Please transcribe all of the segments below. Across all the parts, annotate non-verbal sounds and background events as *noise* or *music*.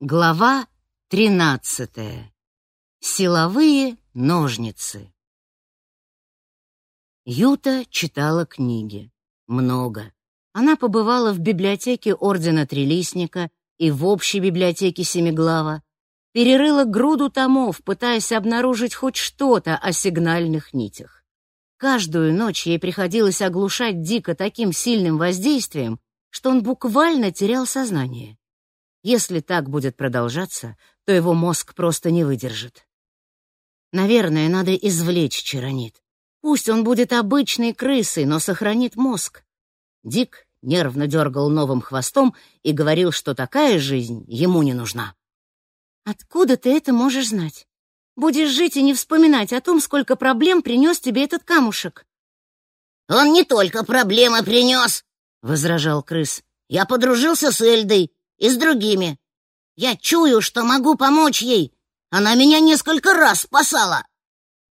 Глава 13. Силовые ножницы. Юта читала книги. Много. Она побывала в библиотеке Ордена Трилистника и в общей библиотеке Семиглава, перерыла груду томов, пытаясь обнаружить хоть что-то о сигнальных нитях. Каждую ночь ей приходилось оглушать Дика таким сильным воздействием, что он буквально терял сознание. Если так будет продолжаться, то его мозг просто не выдержит. Наверное, надо извлечь чаронит. Пусть он будет обычной крысой, но сохранит мозг. Дик нервно дергал новым хвостом и говорил, что такая жизнь ему не нужна. «Откуда ты это можешь знать? Будешь жить и не вспоминать о том, сколько проблем принес тебе этот камушек». «Он не только проблемы принес», — возражал крыс. «Я подружился с Эльдой и с другими. Я чую, что могу помочь ей. Она меня несколько раз спасала».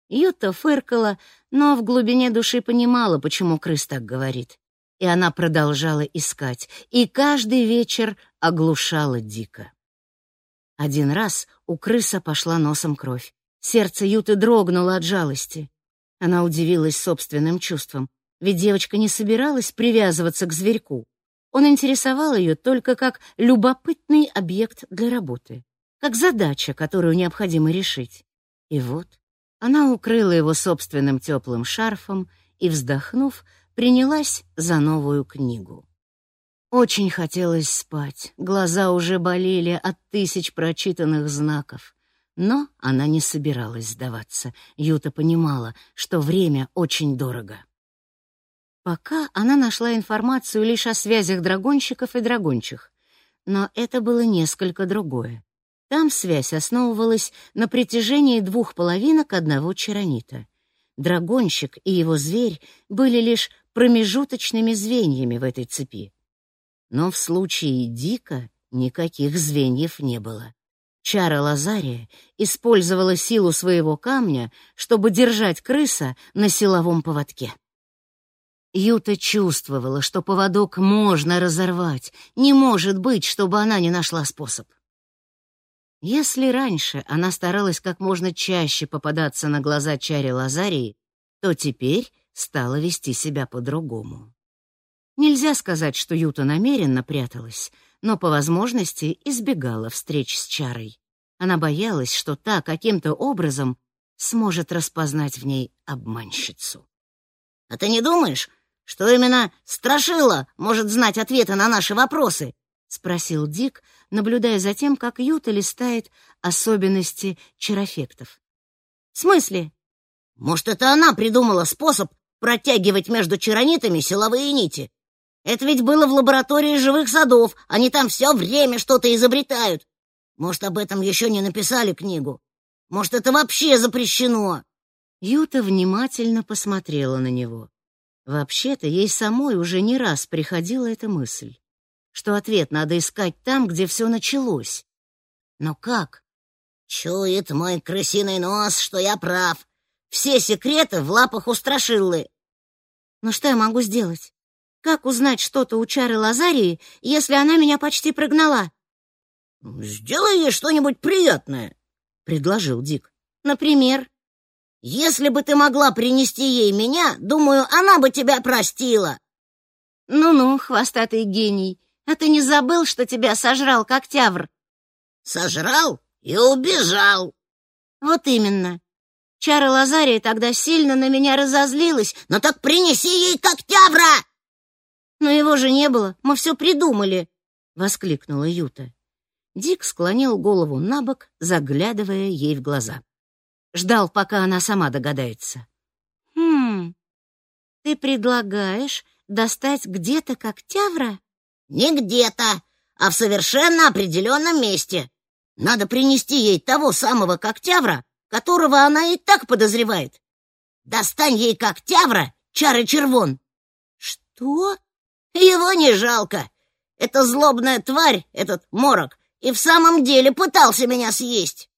Юта фыркала, но в глубине души понимала, почему крыс так говорит. И она продолжала искать, и каждый вечер оглушала дико. Один раз у крыса пошла носом кровь. Сердце Юты дрогнуло от жалости. Она удивилась собственным чувствам, ведь девочка не собиралась привязываться к зверьку. Он интересовал ее только как любопытный объект для работы, как задача, которую необходимо решить. И вот она укрыла его собственным теплым шарфом и, вздохнув, принялась за новую книгу. Очень хотелось спать, глаза уже болели от тысяч прочитанных знаков. Но она не собиралась сдаваться. Юта понимала, что время очень дорого. Пока она нашла информацию лишь о связях драгонщиков и драгончих, но это было несколько другое. Там связь основывалась на притяжении двух половинок одного чаронита. Драгонщик и его зверь были лишь промежуточными звеньями в этой цепи. Но в случае Дика никаких звеньев не было. Чара Лазария использовала силу своего камня, чтобы держать крыса на силовом поводке. Юта чувствовала, что поводок можно разорвать. Не может быть, чтобы она не нашла способ. Если раньше она старалась как можно чаще попадаться на глаза Чаре Лазарии, то теперь стала вести себя по-другому. Нельзя сказать, что Юта намеренно пряталась, но по возможности избегала встреч с Чарой. Она боялась, что та каким-то образом сможет распознать в ней обманщицу. «А ты не думаешь, что именно Страшила может знать ответы на наши вопросы?» — спросил Дик, наблюдая за тем, как Юта листает особенности чарофектов. «В смысле?» «Может, это она придумала способ протягивать между чаронитами силовые нити? Это ведь было в лаборатории живых садов, они там все время что-то изобретают. Может, об этом еще не написали книгу? Может, это вообще запрещено?» Юта внимательно посмотрела на него. Вообще-то ей самой уже не раз приходила эта мысль, что ответ надо искать там, где все началось. Но как? Чует мой крысиный нос, что я прав. Все секреты в лапах у Страшиллы. Но что я могу сделать? Как узнать что-то у Чары Лазарии, если она меня почти прогнала? Сделай ей что-нибудь приятное, предложил Дик. Например, если бы ты могла принести ей меня, думаю, она бы тебя простила. Ну-ну, хвостатый гений, а ты не забыл, что тебя сожрал когтявр? Сожрал и убежал. Вот именно. Чара Лазария тогда сильно на меня разозлилась. Но «Ну так принеси ей когтявра! Но его же не было, мы все придумали, воскликнула Юта. Дик склонил голову на бок, заглядывая ей в глаза. Ждал, пока она сама догадается. «Хм, ты предлагаешь достать где-то когтявра?» «Не где-то, а в совершенно определенном месте. Надо принести ей того самого когтявра, которого она и так подозревает. Достань ей когтявра, чары червон». «Что?» «Его не жалко. Это злобная тварь, этот морок, и в самом деле пытался меня съесть».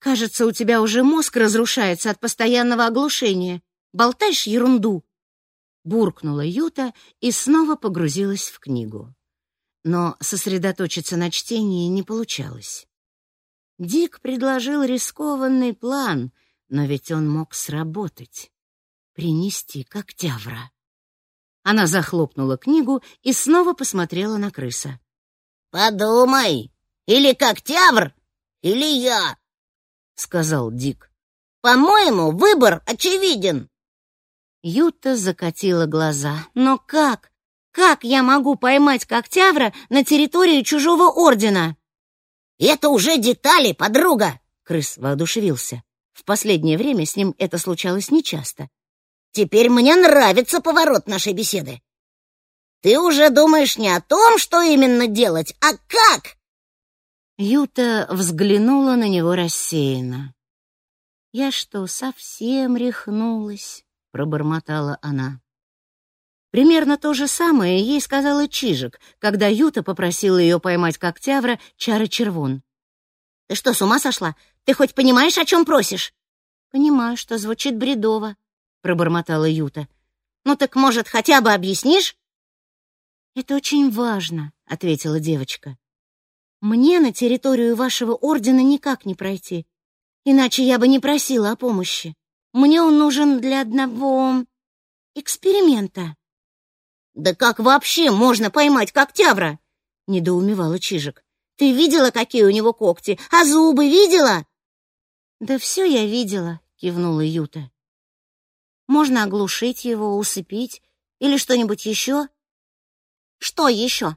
Кажется, у тебя уже мозг разрушается от постоянного оглушения. Болтаешь ерунду. Буркнула Юта и снова погрузилась в книгу. но сосредоточиться на чтении не получалось. Дик предложил рискованный план, но ведь он мог сработать. Принести когтявра. Она захлопнула книгу и снова посмотрела на крыса. «Подумай, или когтявр, или я», — сказал Дик. «По-моему, выбор очевиден». Юта закатила глаза. «Но как? Как я могу поймать когтявра на территории чужого ордена?» «Это уже детали, подруга!» — крыс воодушевился. В последнее время с ним это случалось нечасто. «Теперь мне нравится поворот нашей беседы. Ты уже думаешь не о том, что именно делать, а как?» Юта взглянула на него рассеянно. «Я что, совсем рехнулась?» — пробормотала она. Примерно то же самое ей сказала Чижик, когда Юта попросила ее поймать когтявра чары червон. «Ты что, с ума сошла? Ты хоть понимаешь, о чем просишь?» «Понимаю, что звучит бредово», — пробормотала Юта. «Ну так, может, хотя бы объяснишь?» «Это очень важно», — ответила девочка. «Мне на территорию вашего ордена никак не пройти, иначе я бы не просила о помощи. Мне он нужен для одного эксперимента». «Да как вообще можно поймать когтявра?» — недоумевала Чижик. «Ты видела, какие у него когти? А зубы видела?» «Да все я видела», — кивнула Юта. «Можно оглушить его, усыпить или что-нибудь еще?» «Что еще?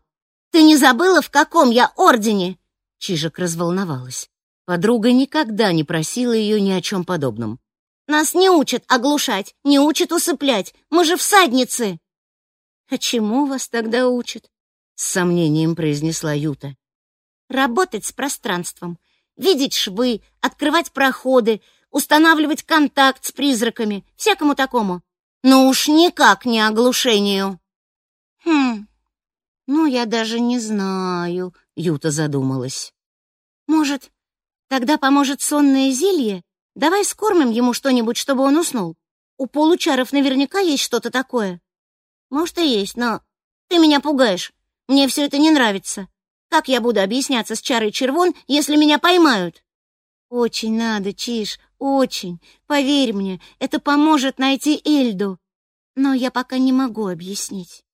Ты не забыла, в каком я ордене?» Чижик разволновалась. Подруга никогда не просила ее ни о чем подобном. «Нас не учат оглушать, не учат усыплять. Мы же всадницы!» «А чему вас тогда учат?» — с сомнением произнесла Юта. «Работать с пространством, видеть швы, открывать проходы, устанавливать контакт с призраками, всякому такому. Но уж никак не оглушению». «Хм, ну, я даже не знаю», — Юта задумалась. «Может, тогда поможет сонное зелье? Давай скормим ему что-нибудь, чтобы он уснул. У получаров наверняка есть что-то такое». Может, и есть, но ты меня пугаешь. Мне все это не нравится. Как я буду объясняться с чарой червон, если меня поймают? Очень надо, Чиш, очень. Поверь мне, это поможет найти Эльду. Но я пока не могу объяснить.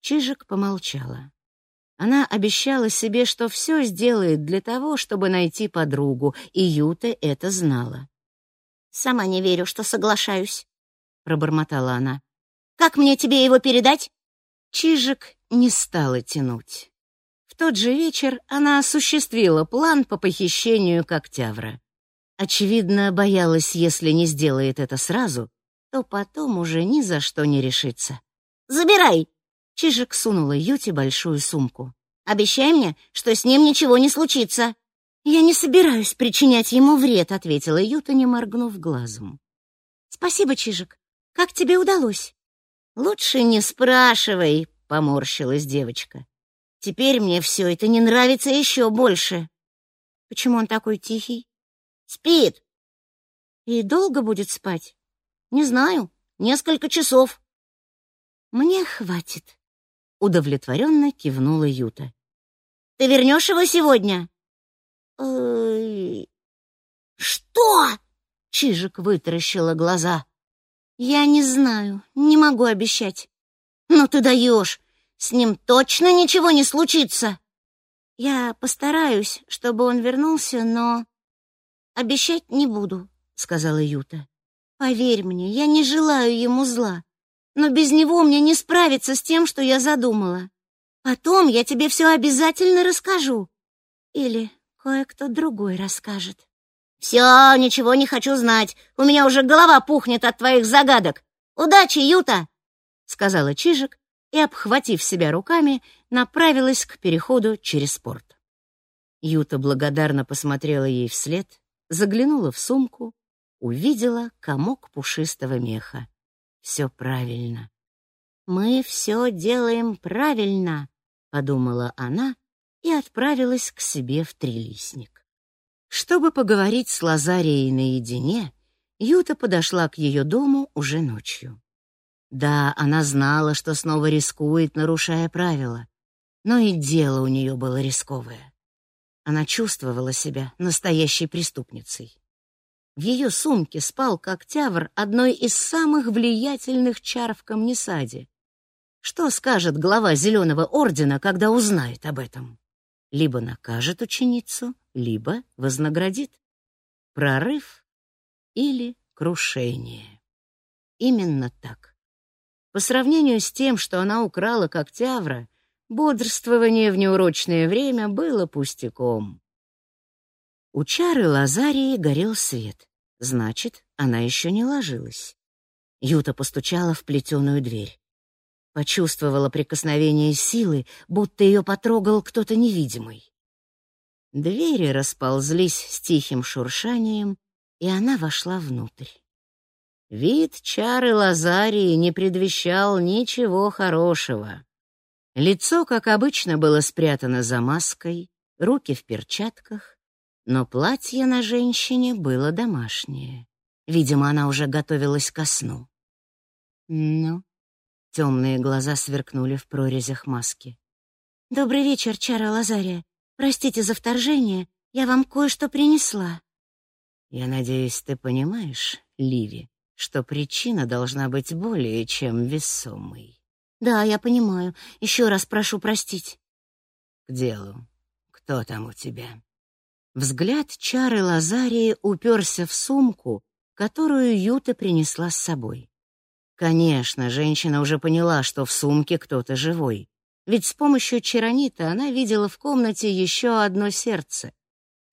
Чижик помолчала. Она обещала себе, что все сделает для того, чтобы найти подругу, и Юта это знала. «Сама не верю, что соглашаюсь», — пробормотала она. Как мне тебе его передать?» Чижик не стала тянуть. В тот же вечер она осуществила план по похищению Коктявра. Очевидно, боялась, если не сделает это сразу, то потом уже ни за что не решится. «Забирай!» Чижик сунула Юте большую сумку. «Обещай мне, что с ним ничего не случится!» «Я не собираюсь причинять ему вред», — ответила Юта, не моргнув глазом. «Спасибо, Чижик. Как тебе удалось?» «Лучше не спрашивай», — поморщилась девочка. «Теперь мне все это не нравится еще больше». «Почему он такой тихий?» «Спит». «И долго будет спать?» «Не знаю. Несколько часов». «Мне хватит», — удовлетворенно кивнула Юта. «Ты вернешь его сегодня?» «Что?» — Чижик вытаращила глаза. Я не знаю, не могу обещать. Ну ты даешь. С ним точно ничего не случится. Я постараюсь, чтобы он вернулся, но обещать не буду, сказала Юта. Поверь мне, я не желаю ему зла, но без него мне не справиться с тем, что я задумала. Потом я тебе все обязательно расскажу. Или кое-кто другой расскажет. «Все, ничего не хочу знать. У меня уже голова пухнет от твоих загадок. Удачи, Юта!» — сказала Чижик и, обхватив себя руками, направилась к переходу через порт. Юта благодарно посмотрела ей вслед, заглянула в сумку, увидела комок пушистого меха. Все правильно. «Мы все делаем правильно», — подумала она и отправилась к себе в трилистник. Чтобы поговорить с Лазарией наедине, Юта подошла к ее дому уже ночью. Да, она знала, что снова рискует, нарушая правила. но и дело у нее было рисковое. Она чувствовала себя настоящей преступницей. В ее сумке спал Коктявр, одной из самых влиятельных чар в Камнесаде. Что скажет глава Зеленого Ордена, когда узнает об этом? Либо накажет ученицу, либо вознаградит. Прорыв или крушение. Именно так. По сравнению с тем, что она украла Коктявра, бодрствование в неурочное время было пустяком. У чары Лазарии горел свет. Значит, она еще не ложилась. Юта постучала в плетеную дверь. Почувствовала прикосновение силы, будто ее потрогал кто-то невидимый. Двери расползлись с тихим шуршанием, и она вошла внутрь. Вид чары Лазарии не предвещал ничего хорошего. Лицо, как обычно, было спрятано за маской, руки в перчатках, но платье на женщине было домашнее. Видимо, она уже готовилась ко сну. Ну, темные глаза сверкнули в прорезях маски. Добрый вечер, Чара Лазария. Простите за вторжение, я вам кое-что принесла. Я надеюсь, ты понимаешь, Ливи, что причина должна быть более чем весомой. Да, я понимаю. Еще раз прошу простить. К делу. Кто там у тебя? Взгляд Чары Лазарии уперся в сумку, которую Юта принесла с собой. Конечно, женщина уже поняла, что в сумке кто-то живой. Ведь с помощью чаронита она видела в комнате еще одно сердце.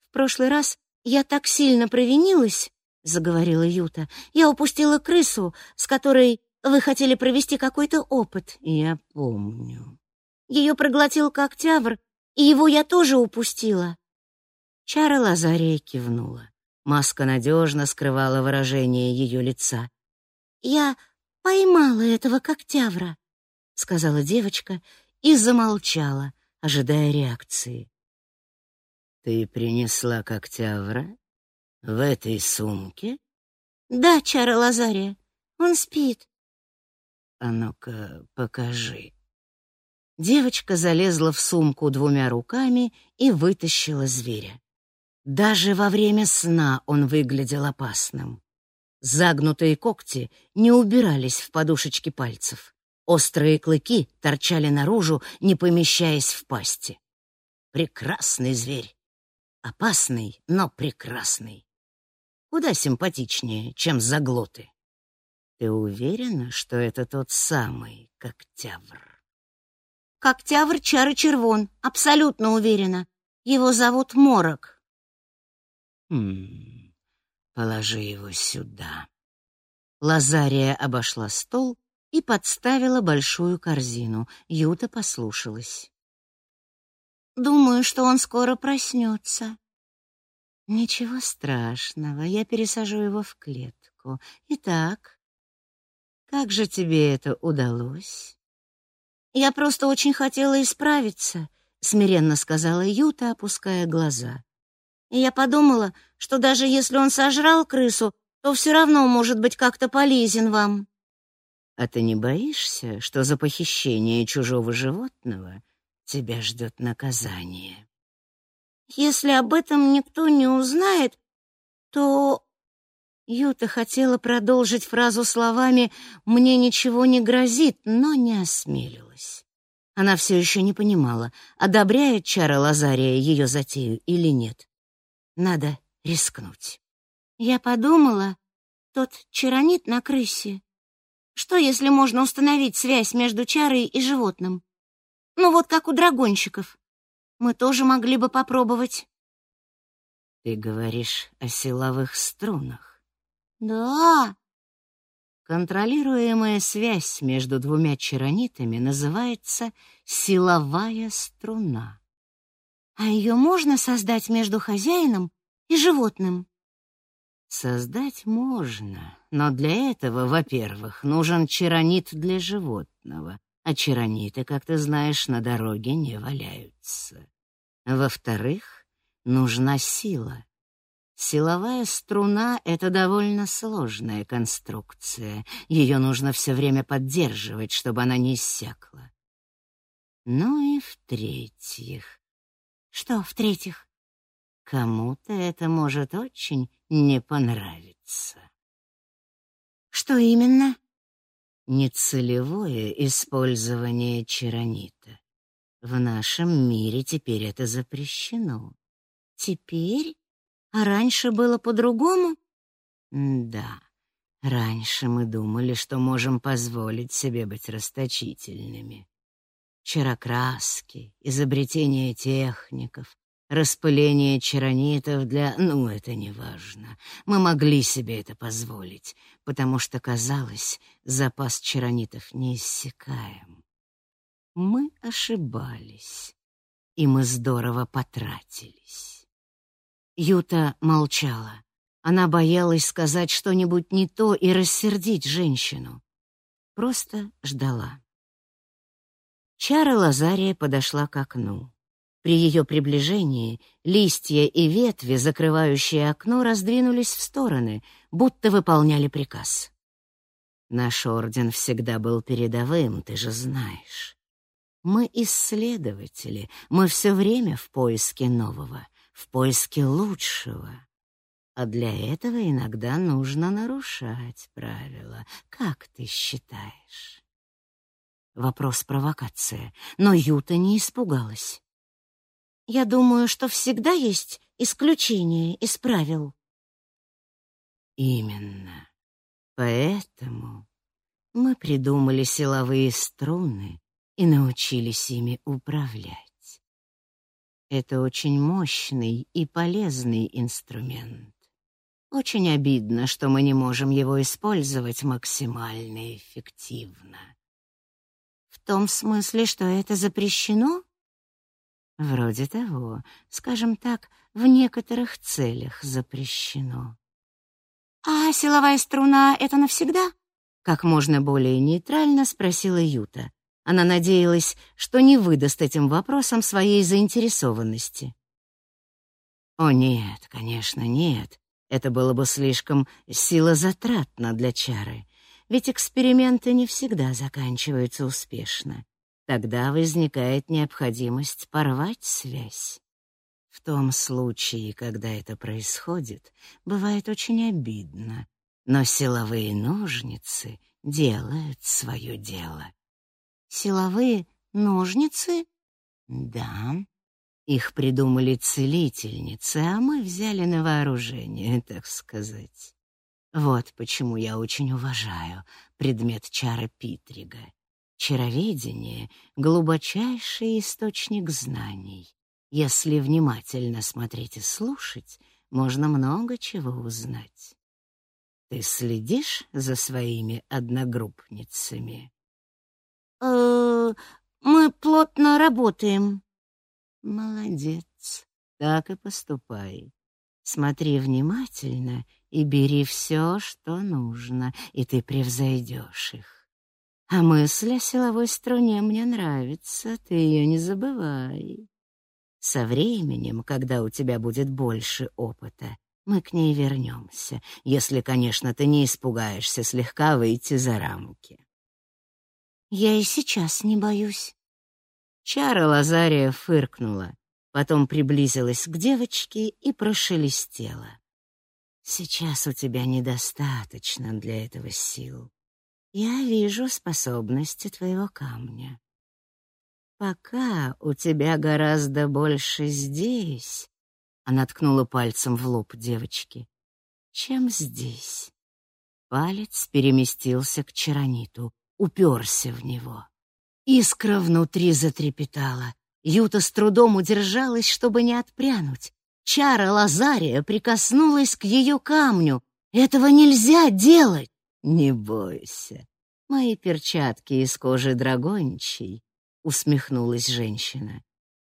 В прошлый раз я так сильно провинилась, заговорила Юта. Я упустила крысу, с которой вы хотели провести какой-то опыт. Я помню. Ее проглотил когтявр, и его я тоже упустила. Чара Лазария кивнула. Маска надежно скрывала выражение ее лица. «Я поймала этого когтявра», — сказала девочка и замолчала, ожидая реакции. «Ты принесла когтявра в этой сумке?» «Да, Чара Лазария, он спит». «А ну-ка, покажи». Девочка залезла в сумку двумя руками и вытащила зверя. Даже во время сна он выглядел опасным. Загнутые когти не убирались в подушечки пальцев. Острые клыки торчали наружу, не помещаясь в пасти. Прекрасный зверь. Опасный, но прекрасный. Куда симпатичнее, чем заглоты. Ты уверена, что это тот самый Коктявр? Коктявр Чары Червон, абсолютно уверена. Его зовут Морок. Хм, положи его сюда. Лазария обошла стол и подставила большую корзину. Юта послушалась. Думаю, что он скоро проснется. Ничего страшного, я пересажу его в клетку. Итак, как же тебе это удалось? Я просто очень хотела исправиться, смиренно сказала Юта, опуская глаза. И я подумала, что даже если он сожрал крысу, то все равно может быть как-то полезен вам. А ты не боишься, что за похищение чужого животного тебя ждет наказание? Если об этом никто не узнает, то Юта хотела продолжить фразу словами «мне ничего не грозит», но не осмелилась. Она все еще не понимала, одобряет Чара Лазария ее затею или нет. Надо рискнуть. Я подумала, тот чаронит на крысе. Что, если можно установить связь между чарой и животным? Ну вот как у драгонщиков. Мы тоже могли бы попробовать. Ты говоришь о силовых струнах? Да. Контролируемая связь между двумя чаронитами называется силовая струна. А ее можно создать между хозяином и животным? Создать можно, но для этого, во-первых, нужен чаронит для животного, а чарониты, как ты знаешь, на дороге не валяются. Во-вторых, нужна сила. Силовая струна — это довольно сложная конструкция. Ее нужно все время поддерживать, чтобы она не иссякла. Ну и в-третьих. Что в-третьих? Кому-то это может очень не понравиться. Что именно? Нецелевое использование чаронита. В нашем мире теперь это запрещено. Теперь? А раньше было по-другому? Да. Раньше мы думали, что можем позволить себе быть расточительными. Чарокраски, изобретение техников, распыление чаронитов для... Ну, это не важно. Мы могли себе это позволить, потому что, казалось, запас чаронитов неиссякаем. Мы ошибались, и мы здорово потратились. Юта молчала. Она боялась сказать что-нибудь не то и рассердить женщину. Просто ждала. Чара Лазария подошла к окну. При ее приближении листья и ветви, закрывающие окно, раздвинулись в стороны, будто выполняли приказ. Наш орден всегда был передовым, ты же знаешь. Мы исследователи, мы все время в поиске нового, в поиске лучшего. А для этого иногда нужно нарушать правила. Как ты считаешь? Вопрос провокация, но Юта не испугалась. Я думаю, что всегда есть исключения из правил. Именно. Поэтому мы придумали силовые струны и научились ими управлять. Это очень мощный и полезный инструмент. Очень обидно, что мы не можем его использовать максимально эффективно. В том смысле, что это запрещено? Вроде того, скажем так, в некоторых целях запрещено. А силовая струна — это навсегда? Как можно более нейтрально спросила Юта. Она надеялась, что не выдаст этим вопросом своей заинтересованности. О нет, конечно, нет. Это было бы слишком силозатратно для чары, ведь эксперименты не всегда заканчиваются успешно. Тогда возникает необходимость порвать связь. В том случае, когда это происходит, бывает очень обидно, но силовые ножницы делают свое дело. Силовые ножницы? Да, их придумали целительницы, а мы взяли на вооружение, так сказать. Вот почему я очень уважаю предмет чара Питрига. Чароведение — глубочайший источник знаний. Если внимательно смотреть и слушать, можно много чего узнать. Ты следишь за своими одногруппницами? Э, мы плотно работаем. Молодец. Так и поступай. Смотри внимательно и бери все, что нужно, и ты превзойдешь их. А мысль о силовой струне мне нравится, ты ее не забывай. Со временем, когда у тебя будет больше опыта, мы к ней вернемся, если, конечно, ты не испугаешься слегка выйти за рамки. Я и сейчас не боюсь. Чара Лазария фыркнула, потом приблизилась к девочке и прошелестела. «Сейчас у тебя недостаточно для этого сил. Я вижу способности твоего камня. Пока у тебя гораздо больше здесь...» Она ткнула пальцем в лоб девочки. «Чем здесь?» Палец переместился к чарониту, уперся в него. Искра внутри затрепетала. Юта с трудом удержалась, чтобы не отпрянуть. Чара Лазария прикоснулась к ее камню. Этого нельзя делать. Не бойся. Мои перчатки из кожи драгончей, усмехнулась женщина.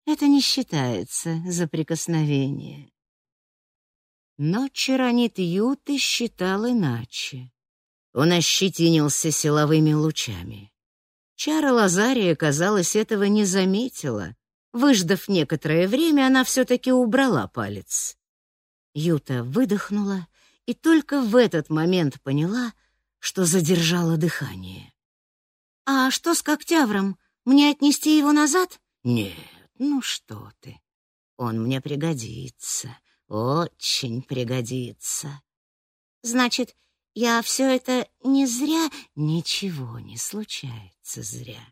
Это не считается за прикосновение. Но Чаронит Юты считал иначе. Он ощетинился силовыми лучами. Чара Лазария, казалось, этого не заметила. Выждав некоторое время, она все-таки убрала палец. Юта выдохнула и только в этот момент поняла, что задержала дыхание. «А что с Коктявром? Мне отнести его назад? Нет, ну что ты. Он мне пригодится, очень пригодится. Значит, я все это не зря... Ничего не случается зря.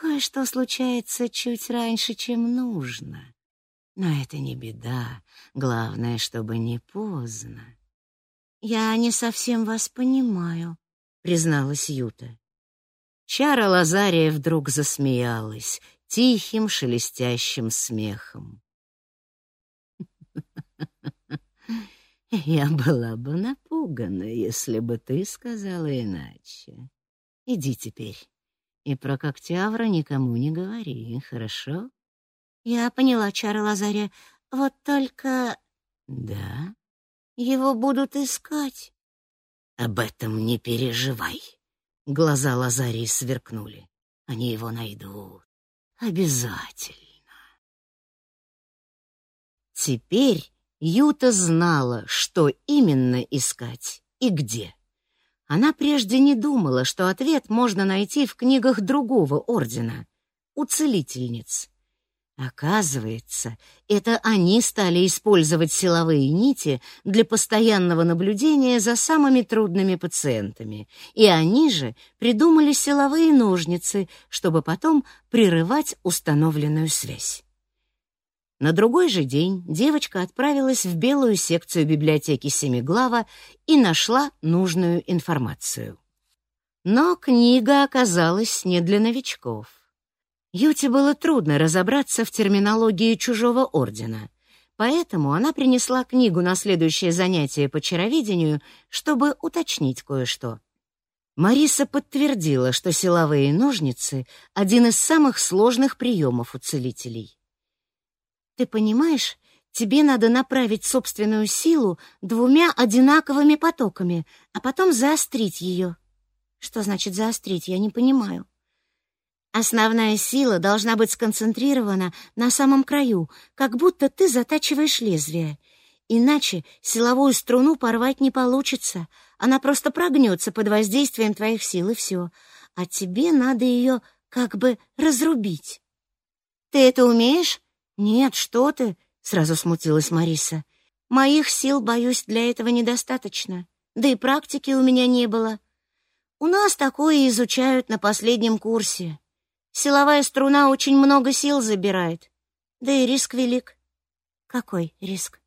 Кое-что случается чуть раньше, чем нужно. Но это не беда. Главное, чтобы не поздно. Я не совсем вас понимаю, призналась Юта. Чара Лазария вдруг засмеялась тихим шелестящим смехом. *laughs* Я была бы напугана, если бы ты сказала иначе. Иди теперь. И про Коктявра никому не говори, хорошо? Я поняла, Чара Лазаря. Вот только... Да? Его будут искать. Об этом не переживай. Глаза Лазарии сверкнули. Они его найдут. Обязательно. Теперь Юта знала, что именно искать и где. Она прежде не думала, что ответ можно найти в книгах другого ордена — у целительниц. Оказывается, это они стали использовать силовые нити для постоянного наблюдения за самыми трудными пациентами, и они же придумали силовые ножницы, чтобы потом прерывать установленную связь. На другой же день девочка отправилась в белую секцию библиотеки Семиглава и нашла нужную информацию. Но книга оказалась не для новичков. Юте было трудно разобраться в терминологии чужого ордена, поэтому она принесла книгу на следующее занятие по чароведению, чтобы уточнить кое-что. Мариса подтвердила, что силовые ножницы — один из самых сложных приемов у целителей. Ты понимаешь, тебе надо направить собственную силу двумя одинаковыми потоками, а потом заострить ее. Что значит заострить? Я не понимаю. Основная сила должна быть сконцентрирована на самом краю, как будто ты затачиваешь лезвие. Иначе силовую струну порвать не получится. Она просто прогнется под воздействием твоих сил, и все. А тебе надо ее как бы разрубить. Ты это умеешь? «Нет, что ты!» — сразу смутилась Мариса. «Моих сил, боюсь, для этого недостаточно. Да и практики у меня не было. У нас такое изучают на последнем курсе. Силовая струна очень много сил забирает. Да и риск велик». «Какой риск?»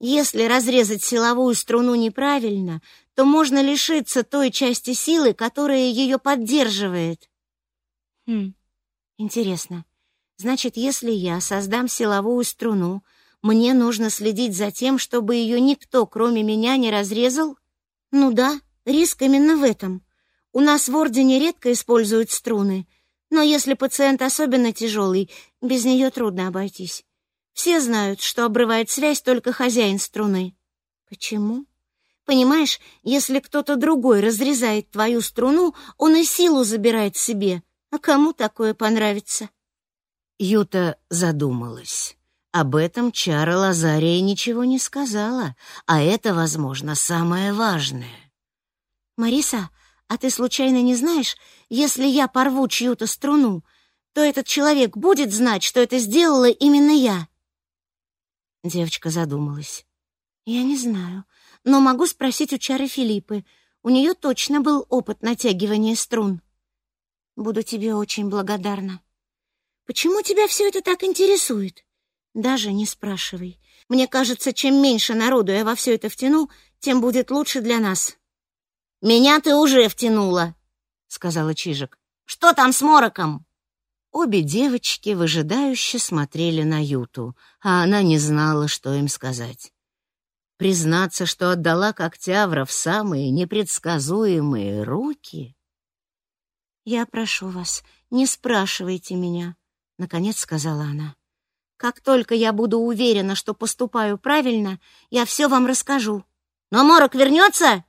Если разрезать силовую струну неправильно, то можно лишиться той части силы, которая ее поддерживает. Хм, интересно. Значит, если я создам силовую струну, мне нужно следить за тем, чтобы ее никто, кроме меня, не разрезал? Ну да, риск именно в этом. У нас в Ордене редко используют струны, но если пациент особенно тяжелый, без нее трудно обойтись. Все знают, что обрывает связь только хозяин струны. Почему? Понимаешь, если кто-то другой разрезает твою струну, он и силу забирает себе. А кому такое понравится? Юта задумалась. Об этом Чара Лазария ничего не сказала, а это, возможно, самое важное. «Мариса, а ты случайно не знаешь, если я порву чью-то струну, то этот человек будет знать, что это сделала именно я?» Девочка задумалась. «Я не знаю, но могу спросить у Чары Филиппы. У нее точно был опыт натягивания струн. Буду тебе очень благодарна». Почему тебя все это так интересует? Даже не спрашивай. Мне кажется, чем меньше народу я во все это втяну, тем будет лучше для нас. Меня ты уже втянула, сказала Чижик. Что там с мороком? Обе девочки выжидающе смотрели на Юту, а она не знала, что им сказать. Признаться, что отдала Коктявра в самые непредсказуемые руки? «Я прошу вас, не спрашивайте меня», — наконец сказала она. «Как только я буду уверена, что поступаю правильно, я все вам расскажу». «Но Морок вернется?»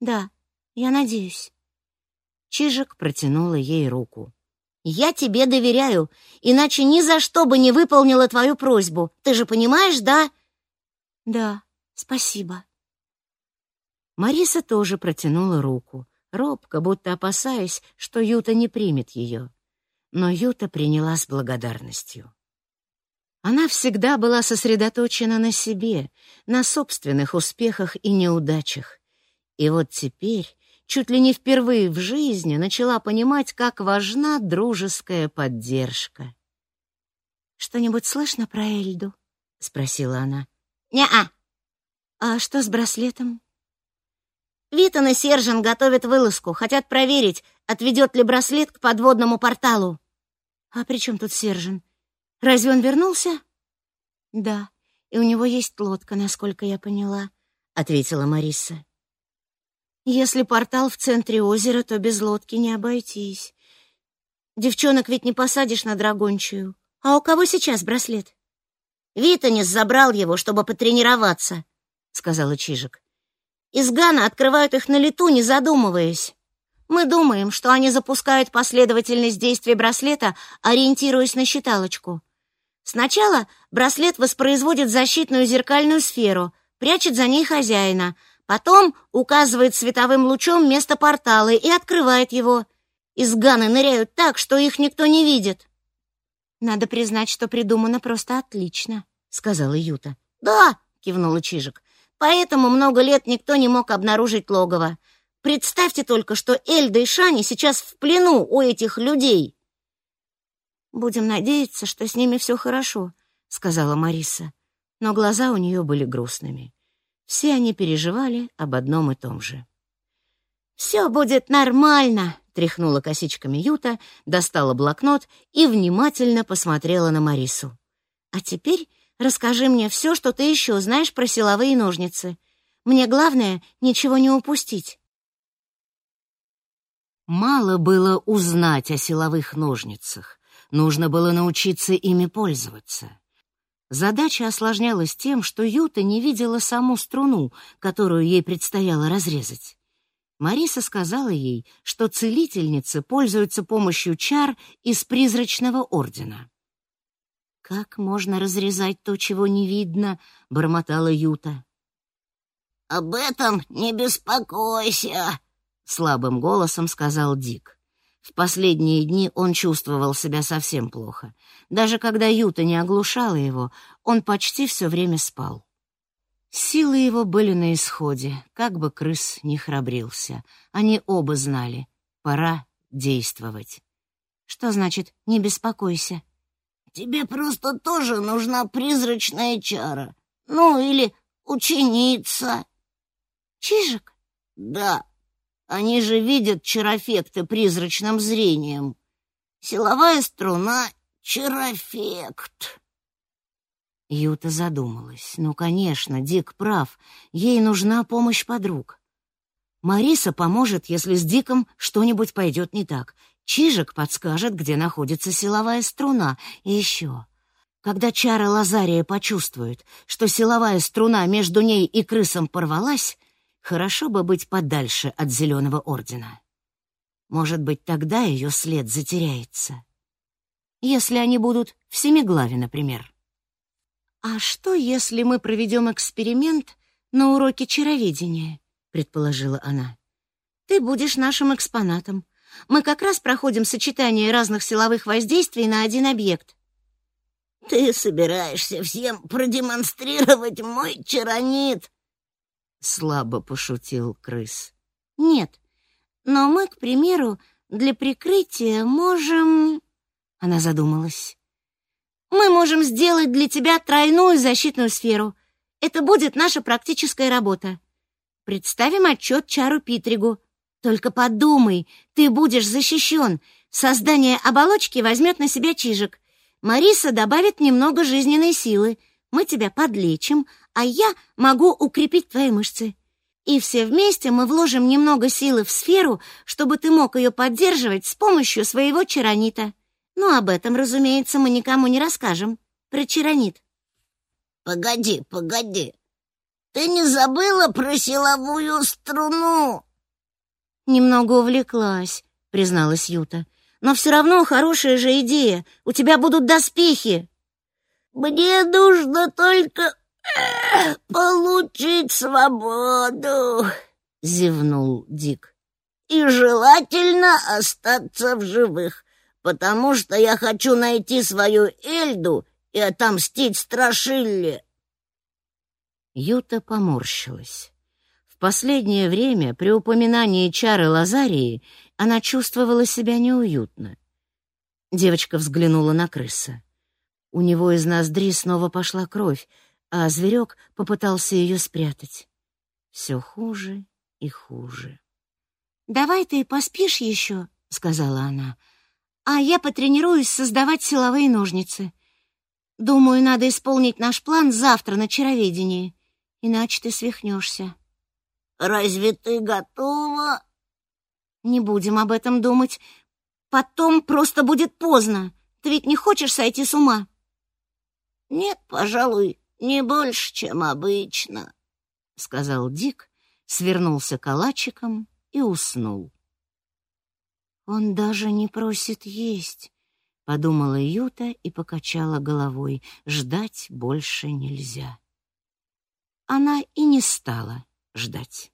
«Да, я надеюсь». Чижик протянула ей руку. «Я тебе доверяю, иначе ни за что бы не выполнила твою просьбу. Ты же понимаешь, да?» «Да, спасибо». Мариса тоже протянула руку, робко, будто опасаясь, что Юта не примет ее. Но Юта приняла с благодарностью. Она всегда была сосредоточена на себе, на собственных успехах и неудачах. И вот теперь, чуть ли не впервые в жизни, начала понимать, как важна дружеская поддержка. «Что-нибудь слышно про Эльду?» — спросила она. «Не-а». «А что с браслетом?» Витон и Сержин готовят вылазку, хотят проверить, отведет ли браслет к подводному порталу. А при чем тут Сержин? Разве он вернулся? Да, и у него есть лодка, насколько я поняла, ответила Мариса. Если портал в центре озера, то без лодки не обойтись. Девчонок ведь не посадишь на драгончую. А у кого сейчас браслет? Витанис забрал его, чтобы потренироваться, сказала Чижик. Из Гана открывают их на лету, не задумываясь. Мы думаем, что они запускают последовательность действий браслета, ориентируясь на считалочку. Сначала браслет воспроизводит защитную зеркальную сферу, прячет за ней хозяина, потом указывает световым лучом место портала и открывает его. Изганы ныряют так, что их никто не видит. Надо признать, что придумано просто отлично, сказала Юта. Да, кивнула Чижик. Поэтому много лет никто не мог обнаружить логово. Представьте только, что Эльда и Шани сейчас в плену у этих людей. Будем надеяться, что с ними все хорошо, сказала Мариса, но глаза у нее были грустными. Все они переживали об одном и том же. «Все будет нормально», — тряхнула косичками Юта, достала блокнот и внимательно посмотрела на Марису. «А теперь расскажи мне все, что ты еще знаешь про силовые ножницы. Мне главное — ничего не упустить». Мало было узнать о силовых ножницах, нужно было научиться ими пользоваться. Задача осложнялась тем, что Юта не видела саму струну, которую ей предстояло разрезать. Мариса сказала ей, что целительницы пользуются помощью чар из призрачного ордена. «Как можно разрезать то, чего не видно?» — бормотала Юта. «Об этом не беспокойся», слабым голосом сказал Дик. В последние дни он чувствовал себя совсем плохо. Даже когда Юта не оглушала его, он почти все время спал. Силы его были на исходе, как бы крыс не храбрился. Они оба знали, пора действовать. Что значит «не беспокойся»? Тебе просто тоже нужна призрачная чара. Ну, или ученица. Чижик? Да, они же видят чарофекты призрачным зрением. Силовая струна — чарофект. Юта задумалась. Ну, конечно, Дик прав. Ей нужна помощь подруг. Мариса поможет, если с Диком что-нибудь пойдет не так. Чижик подскажет, где находится силовая струна. И еще. Когда чара Лазария почувствует, что силовая струна между ней и крысом порвалась, Хорошо бы быть подальше от Зеленого Ордена. Может быть, тогда ее след затеряется. Если они будут в Семиглаве, например. «А что, если мы проведем эксперимент на уроке чароведения?» — предположила она. «Ты будешь нашим экспонатом. Мы как раз проходим сочетание разных силовых воздействий на один объект». «Ты собираешься всем продемонстрировать мой чаронит?» Слабо пошутил крыс. Нет. Но мы, к примеру, для прикрытия можем Она задумалась. Мы можем сделать для тебя тройную защитную сферу. Это будет наша практическая работа. Представим отчет Чару Питригу. Только подумай, ты будешь защищен. Создание оболочки возьмет на себя чижик. Мариса добавит немного жизненной силы. Мы тебя подлечим, а я могу укрепить твои мышцы. И все вместе мы вложим немного силы в сферу, чтобы ты мог ее поддерживать с помощью своего чаронита. Но об этом, разумеется, мы никому не расскажем. Про чаронит. Погоди, погоди. Ты не забыла про силовую струну? Немного увлеклась, призналась Юта. Но все равно хорошая же идея. У тебя будут доспехи. Мне нужно только получить свободу, зевнул Дик. И желательно остаться в живых. потому что я хочу найти свою Эльду и отомстить Страшилле. Юта поморщилась. В последнее время при упоминании чары Лазарии она чувствовала себя неуютно. Девочка взглянула на крыса. У него из ноздри снова пошла кровь, а зверек попытался ее спрятать. Все хуже и хуже. «Давай ты поспишь еще», — сказала она, «а я потренируюсь создавать силовые ножницы. Думаю, надо исполнить наш план завтра на чароведении, иначе ты свихнешься». «Разве ты готова?» «Не будем об этом думать. Потом просто будет поздно. Ты ведь не хочешь сойти с ума?» «Нет, пожалуй, не больше, чем обычно», — сказал Дик, свернулся калачиком и уснул. «Он даже не просит есть», — подумала Юта и покачала головой. «Ждать больше нельзя». Она и не стала ждать.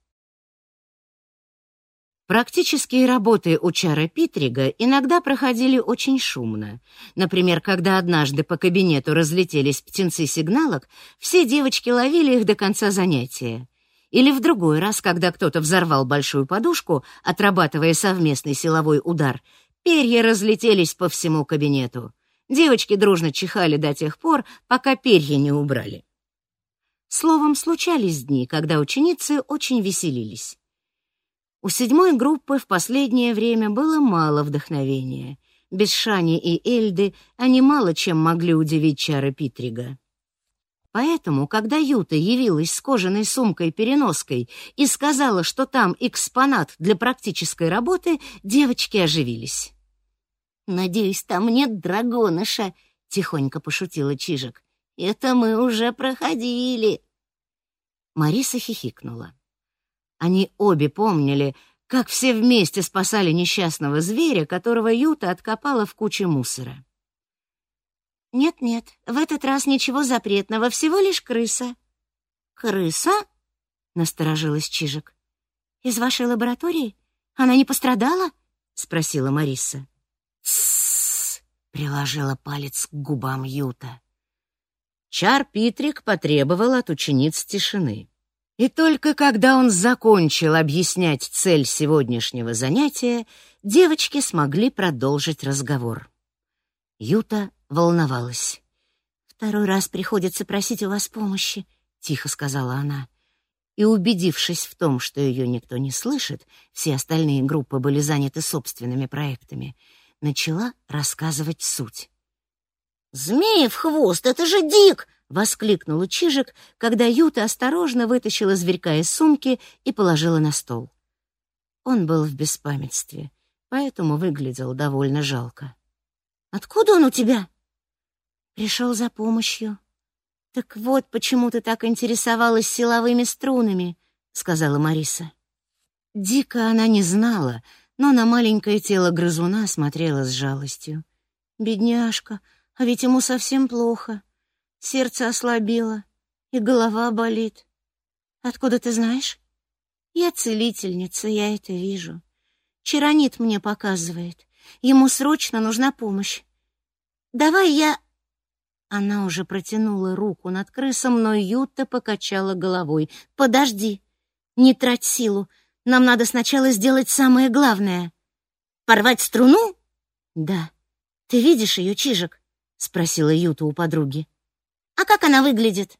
Практические работы у Чара Питрига иногда проходили очень шумно. Например, когда однажды по кабинету разлетелись птенцы сигналок, все девочки ловили их до конца занятия. Или в другой раз, когда кто-то взорвал большую подушку, отрабатывая совместный силовой удар, перья разлетелись по всему кабинету. Девочки дружно чихали до тех пор, пока перья не убрали. Словом, случались дни, когда ученицы очень веселились. У седьмой группы в последнее время было мало вдохновения. Без Шани и Эльды они мало чем могли удивить Чара Питрига. Поэтому, когда Юта явилась с кожаной сумкой-переноской и сказала, что там экспонат для практической работы, девочки оживились. «Надеюсь, там нет драгоныша», — тихонько пошутила Чижик. «Это мы уже проходили». Мариса хихикнула. Они обе помнили, как все вместе спасали несчастного зверя, которого Юта откопала в куче мусора. «Нет-нет, в этот раз ничего запретного, всего лишь крыса». «Крыса?» — насторожилась Чижик. «Из вашей лаборатории? Она не пострадала?» — спросила Мариса. «Тссс!» — приложила палец к губам Юта. Чар Питрик потребовал от учениц тишины. И только когда он закончил объяснять цель сегодняшнего занятия, девочки смогли продолжить разговор. Юта волновалась. «Второй раз приходится просить у вас помощи», — тихо сказала она. И, убедившись в том, что ее никто не слышит, все остальные группы были заняты собственными проектами, начала рассказывать суть. «Змеев хвост, это же Дик!» — воскликнула Чижик, когда Юта осторожно вытащила зверька из сумки и положила на стол. Он был в беспамятстве, поэтому выглядел довольно жалко. «Откуда он у тебя?» «Пришел за помощью». «Так вот, почему ты так интересовалась силовыми струнами», — сказала Мариса. Дико она не знала, но на маленькое тело грызуна смотрела с жалостью. «Бедняжка, а ведь ему совсем плохо». Сердце ослабело, и голова болит. Откуда ты знаешь? Я целительница, я это вижу. Чаронит мне показывает. Ему срочно нужна помощь. Давай я... Она уже протянула руку над крысом, но Юта покачала головой. «Подожди, не трать силу. Нам надо сначала сделать самое главное». «Порвать струну?» «Да. Ты видишь ее, Чижик?» — спросила Юта у подруги. А как она выглядит?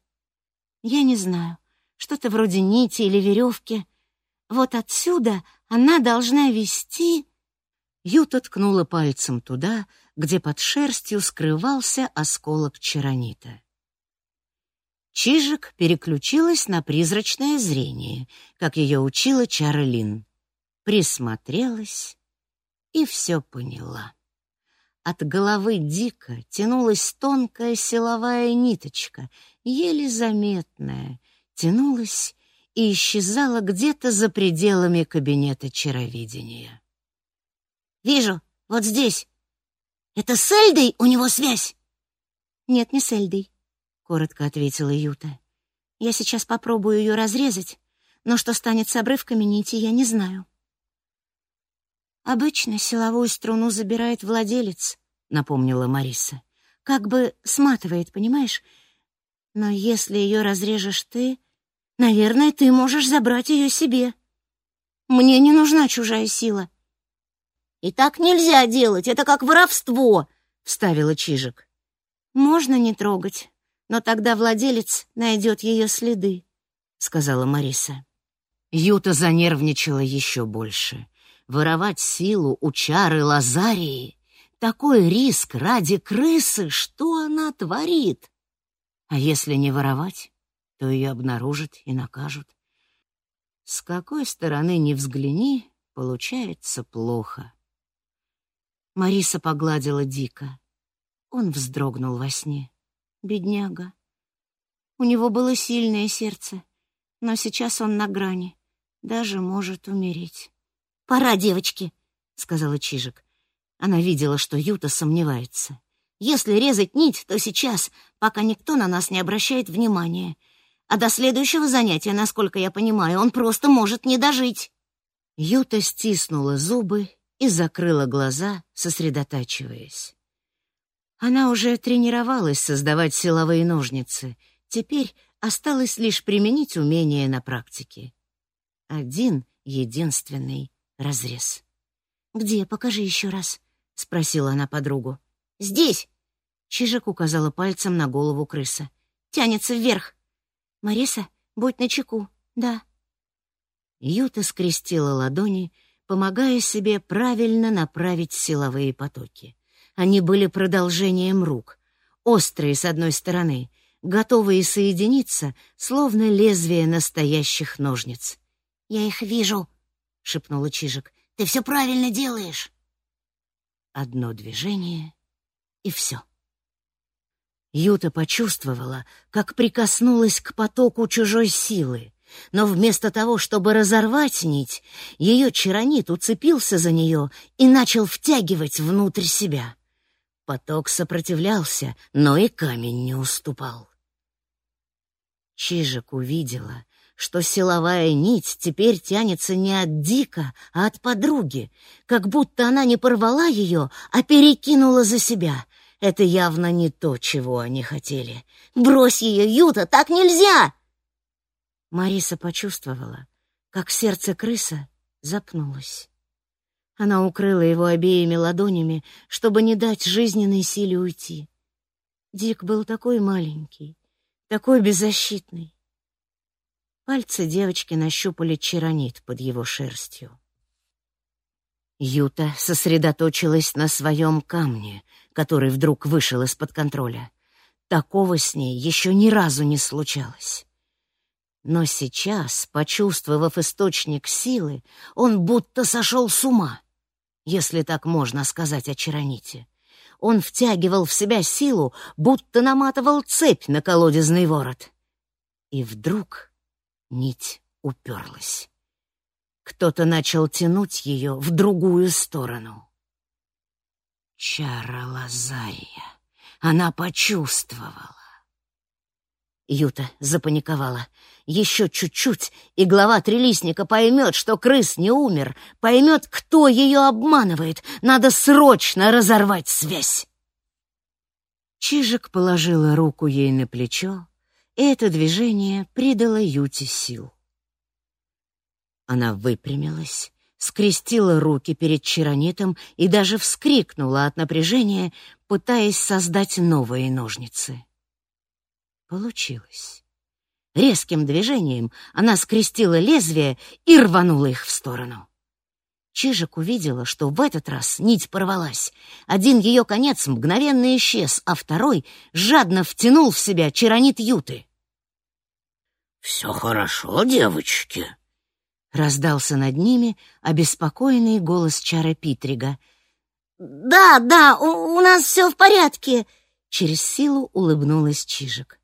Я не знаю. Что-то вроде нити или веревки. Вот отсюда она должна вести... Юта ткнула пальцем туда, где под шерстью скрывался осколок чаронита. Чижик переключилась на призрачное зрение, как ее учила Чарлин. Присмотрелась и все поняла. От головы Дика тянулась тонкая силовая ниточка, еле заметная, тянулась и исчезала где-то за пределами кабинета чаровидения. «Вижу, вот здесь. Это с Эльдой у него связь?» «Нет, не с Эльдой», — коротко ответила Юта. «Я сейчас попробую ее разрезать, но что станет с обрывками нити, я не знаю». Обычно силовую струну забирает владелец, напомнила Мариса. Как бы сматывает, понимаешь? Но если ее разрежешь ты, наверное, ты можешь забрать ее себе. Мне не нужна чужая сила. И так нельзя делать, это как воровство, вставила Чижик. Можно не трогать, но тогда владелец найдет ее следы, сказала Мариса. Юта занервничала еще больше. Воровать силу у чары Лазарии — такой риск ради крысы, что она творит? А если не воровать, то ее обнаружат и накажут. С какой стороны ни взгляни, получается плохо. Мариса погладила Дика. Он вздрогнул во сне. Бедняга. У него было сильное сердце, но сейчас он на грани, даже может умереть. «Пора, девочки», — сказала Чижик. Она видела, что Юта сомневается. «Если резать нить, то сейчас, пока никто на нас не обращает внимания. А до следующего занятия, насколько я понимаю, он просто может не дожить». Юта стиснула зубы и закрыла глаза, сосредотачиваясь. Она уже тренировалась создавать силовые ножницы. Теперь осталось лишь применить умение на практике. Один единственный разрез. «Где? Покажи еще раз», — спросила она подругу. «Здесь!» — Чижик указала пальцем на голову крысы. «Тянется вверх!» «Мариса, будь начеку, да». Юта скрестила ладони, помогая себе правильно направить силовые потоки. Они были продолжением рук, острые с одной стороны, готовые соединиться, словно лезвие настоящих ножниц. «Я их вижу», — шепнула Чижик. «Ты все правильно делаешь». Одно движение — и все. Юта почувствовала, как прикоснулась к потоку чужой силы, но вместо того, чтобы разорвать нить, ее чаронит уцепился за нее и начал втягивать внутрь себя. Поток сопротивлялся, но и камень не уступал. Чижик увидела, что силовая нить теперь тянется не от Дика, а от подруги, как будто она не порвала ее, а перекинула за себя. Это явно не то, чего они хотели. «Брось ее, Юта, так нельзя!» Мариса почувствовала, как сердце крыса запнулось. Она укрыла его обеими ладонями, чтобы не дать жизненной силе уйти. Дик был такой маленький, такой беззащитный. Пальцы девочки нащупали черонит под его шерстью. Юта сосредоточилась на своем камне, который вдруг вышел из-под контроля. Такого с ней еще ни разу не случалось. Но сейчас, почувствовав источник силы, он будто сошел с ума, если так можно сказать о Чароните. Он втягивал в себя силу, будто наматывал цепь на колодезный ворот. И вдруг Нить уперлась. Кто-то начал тянуть ее в другую сторону. Чара Лазария. Она почувствовала. Юта запаниковала. Еще чуть-чуть, и глава трелисника поймет, что крыс не умер, поймет, кто ее обманывает. Надо срочно разорвать связь. Чижик положила руку ей на плечо, это движение придало Юте сил. Она выпрямилась, скрестила руки перед чаронитом и даже вскрикнула от напряжения, пытаясь создать новые ножницы. Получилось. Резким движением она скрестила лезвие и рванула их в сторону. Чижик увидела, что в этот раз нить порвалась. Один ее конец мгновенно исчез, а второй жадно втянул в себя чаронит Юты. «Все хорошо, девочки?» Раздался над ними обеспокоенный голос Чара Питрига. «Да, да, у, у нас все в порядке!» Через силу улыбнулась Чижик.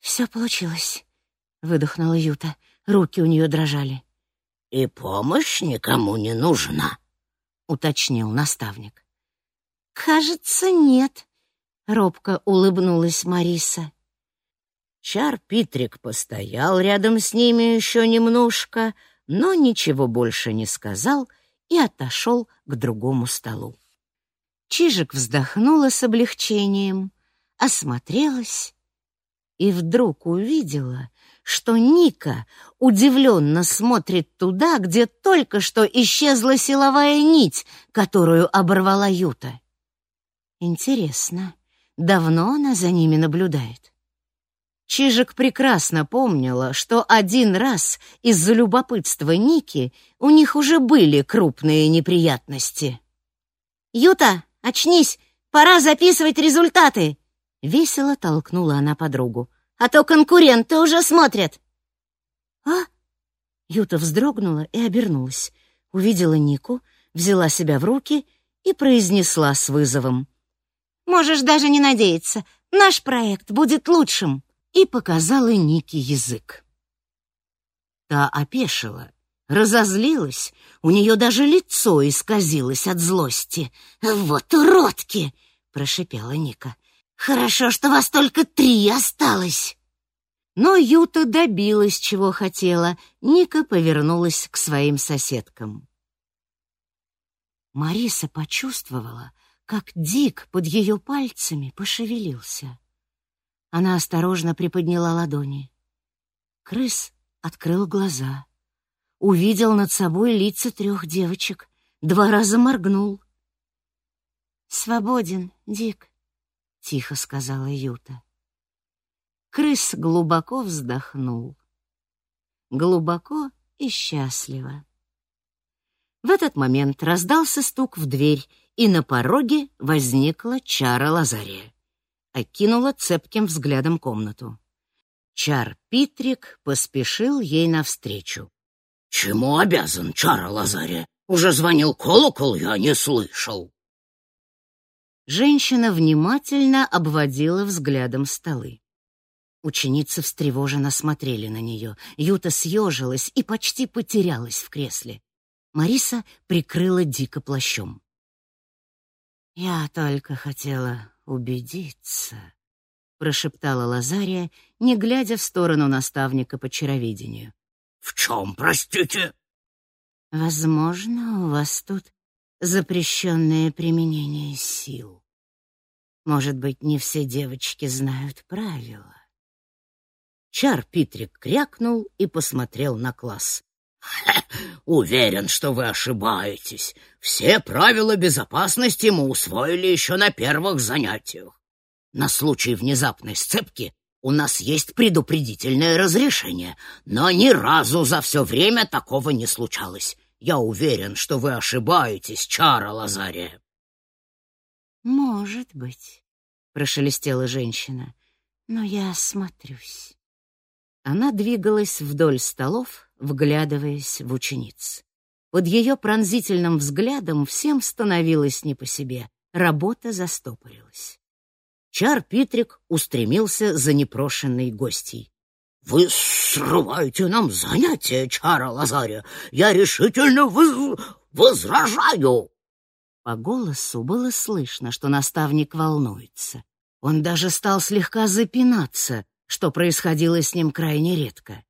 «Все получилось», — выдохнула Юта. Руки у нее дрожали. «И помощь никому не нужна», — уточнил наставник. «Кажется, нет», — робко улыбнулась Мариса. Чар Питрик постоял рядом с ними еще немножко, но ничего больше не сказал и отошел к другому столу. Чижик вздохнула с облегчением, осмотрелась и вдруг увидела, что Ника удивленно смотрит туда, где только что исчезла силовая нить, которую оборвала Юта. Интересно, давно она за ними наблюдает? Чижик прекрасно помнила, что один раз из-за любопытства Ники у них уже были крупные неприятности. «Юта, очнись! Пора записывать результаты!» Весело толкнула она подругу. «А то конкуренты уже смотрят!» «А?» Юта вздрогнула и обернулась. Увидела Нику, взяла себя в руки и произнесла с вызовом. «Можешь даже не надеяться. Наш проект будет лучшим!» И показала Нике язык. Та опешила, разозлилась, у нее даже лицо исказилось от злости. «Вот уродки!» — прошипела Ника. Хорошо, что вас только три осталось. Но Юта добилась, чего хотела. Ника повернулась к своим соседкам. Мариса почувствовала, как Дик под ее пальцами пошевелился. Она осторожно приподняла ладони. Крыс открыл глаза. Увидел над собой лица трех девочек. Два раза моргнул. «Свободен, Дик», — тихо сказала Юта. Крыс глубоко вздохнул. Глубоко и счастливо. В этот момент раздался стук в дверь, и на пороге возникла Чара Лазария. Окинула цепким взглядом комнату. Чар Питрик поспешил ей навстречу. «Чему обязан, Чара Лазария? Уже звонил колокол, я не слышал». Женщина внимательно обводила взглядом столы. Ученицы встревоженно смотрели на нее. Юта съежилась и почти потерялась в кресле. Мариса прикрыла дико плащом. «Я только хотела убедиться», — прошептала Лазария, не глядя в сторону наставника по чароведению. «В чем, простите?» «Возможно, у вас тут запрещенное применение сил. Может быть, не все девочки знают правила. Чар Питрик крякнул и посмотрел на класс. «Уверен, что вы ошибаетесь. Все правила безопасности мы усвоили еще на первых занятиях. На случай внезапной сцепки у нас есть предупредительное разрешение, но ни разу за все время такого не случалось. Я уверен, что вы ошибаетесь, Чара Лазария. Может быть, прошелестела женщина. Но я осмотрюсь. Она двигалась вдоль столов, вглядываясь в учениц. Под ее пронзительным взглядом всем становилось не по себе. Работа застопорилась. Чар Питрик устремился за непрошенной гостьей. Вы срываете нам занятия, Чара Лазаря. Я решительно вы... возражаю. По голосу было слышно, что наставник волнуется. Он даже стал слегка запинаться, что происходило с ним крайне редко.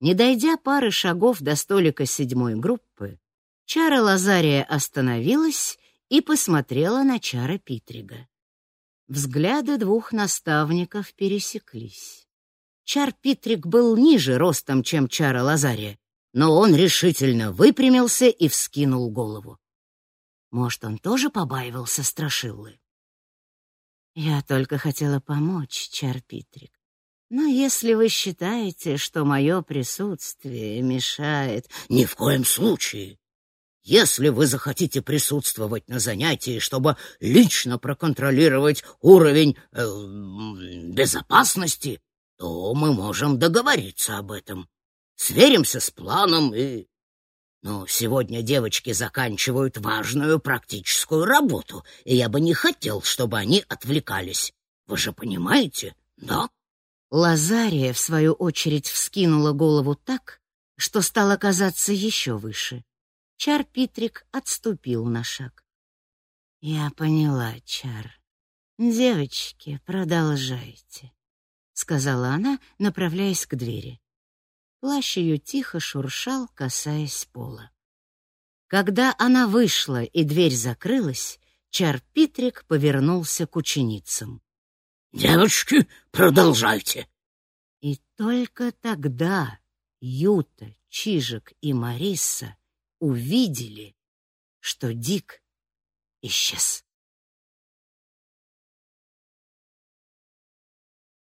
Не дойдя пары шагов до столика седьмой группы, Чара Лазария остановилась и посмотрела на Чара Питрига. Взгляды двух наставников пересеклись. Чар Питрик был ниже ростом, чем Чара Лазария, но он решительно выпрямился и вскинул голову. Может, он тоже побаивался страшилы? Я только хотела помочь, Чар Питрик. Но если вы считаете, что мое присутствие мешает... Ни в коем случае. Если вы захотите присутствовать на занятии, чтобы лично проконтролировать уровень э, безопасности, то мы можем договориться об этом. Сверимся с планом и... Но сегодня девочки заканчивают важную практическую работу, и я бы не хотел, чтобы они отвлекались. Вы же понимаете, да? Лазария, в свою очередь, вскинула голову так, что стала казаться еще выше. Чар Питрик отступил на шаг. Я поняла, Чар. Девочки, продолжайте сказала она, направляясь к двери. Плащ ее тихо шуршал, касаясь пола. Когда она вышла и дверь закрылась, Чарпитрик повернулся к ученицам. «Девочки, продолжайте!» И только тогда Юта, Чижик и Мариса увидели, что Дик исчез.